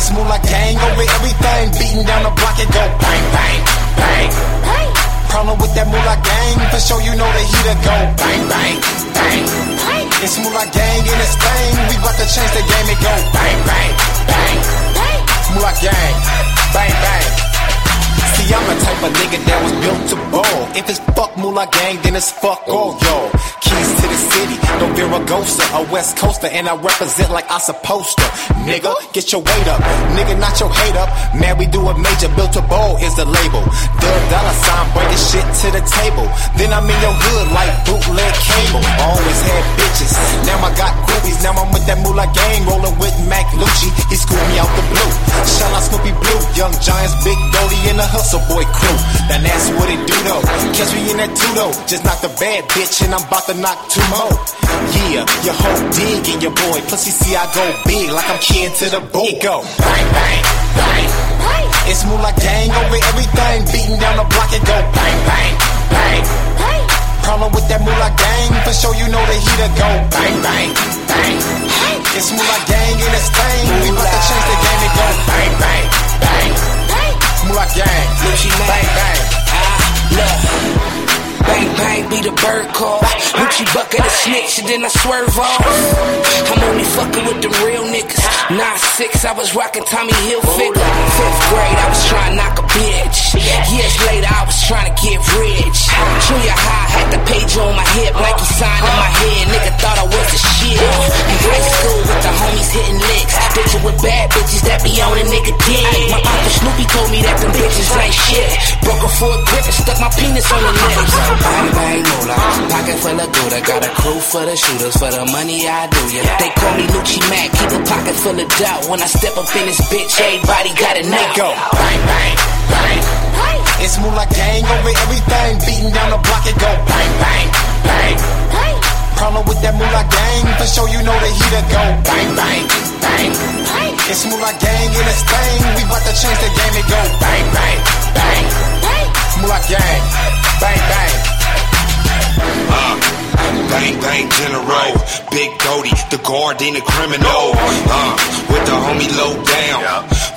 It's Moolah gang over everything. Beating down the block, it go bang, bang, bang. bang. Problem with that Moolah gang, for sure you know the heater go bang, bang, bang. bang. It's Moolah gang in this thing. We about to change the game, it go bang, bang, bang. bang. Moolah gang, bang, bang. See, I'm the type of nigga that was built to ball. If it's fuck Moolah gang, then it's fuck all y'all. To the city, no Viragosa, a West Coaster, and I represent like I supposed to. Nigga, get your weight up. Nigga, not your hate up. Man, we do a major, built to ball is the label. Dub dollar sign, bringing shit to the table. Then I'm in your hood like bootleg cable. Always had bitches, now I got groupies. Now I'm with that Moolah gang, rolling with Mac Lucci. He screwed me out the Giants, Big Dolly in the hustle boy crew. Now that's what it do though. Catch me in that two though. Just knock the bad bitch and I'm about to knock two more. Yeah, your whole dig in your boy. Plus you see I go big like I'm kid to the boy. It go bang bang bang. It's Moolah gang over everything. Beating down the block, it go bang bang bang. Problem with that Moolah gang, for sure you know the heater go bang bang bang. It's Moolah gang in this thing. We about to change the game, it go bang bang. Moolah gang, bang bang. Bang bang be the bird call. Gucci bucket a snitch and then I swerve off. I'm only fucking with the real niggas. Nine six, I was rocking Tommy Hilfiger. Fifth grade, I was trying to knock a bitch. Years later, I was trying to get rich. Junior high, had the page on my hip, Nike sign in my head. Nigga thought I was the shit. In high school with the homies hitting licks. With bad bitches that be on a nigga dick. My uncle Snoopy told me that them bitches ain't shit. Broke her for a grip and stuck my penis on the lips. Bang bang moolah, pocket full of Gouda. Got a crew for the shooters, for the money I do ya. They call me Lucci Mac, keep a pocket full of doubt. When I step up in this bitch, everybody got a It nigga. go bang bang bang. It's Moolah gang over everything. Beating down the block, it go bang bang bang. Problem with that Moolah gang, for sure you know the heater go bang bang bang. To change the game, it go bang bang bang. Moolah gang, bang bang. Uh, bang bang general, Big Goldie, the guardian of criminal. Uh, with the homie low down,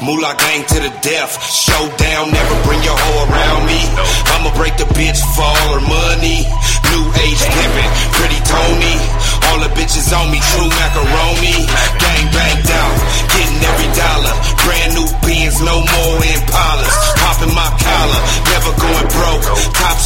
Moolah gang to the death. Showdown, never bring your hoe around me. I'ma break the bitch for all her money. New age pimpin', pretty Tony. All the bitches on me, true macaroni.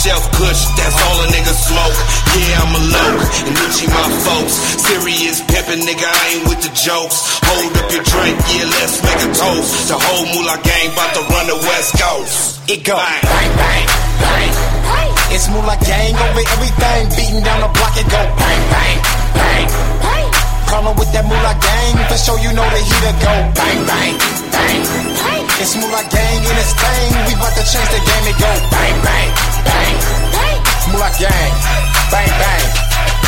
Shelf kush, that's all a nigga smoke. Yeah, I'm a loke, and Gucci my folks. Serious pimpin', nigga, I ain't with the jokes. Hold up your drink, yeah, let's make a toast. The whole Moolah gang bout to run the West Coast. It go bang bang bang. bang. It's Moolah gang over everything. Beating down the block, it go bang bang bang. bang. Problem with that Moolah gang, for sure you know the heater go bang bang bang. It's Moolah gang in this thing. We about to change the game, it go bang bang bang. Moolah gang, bang bang.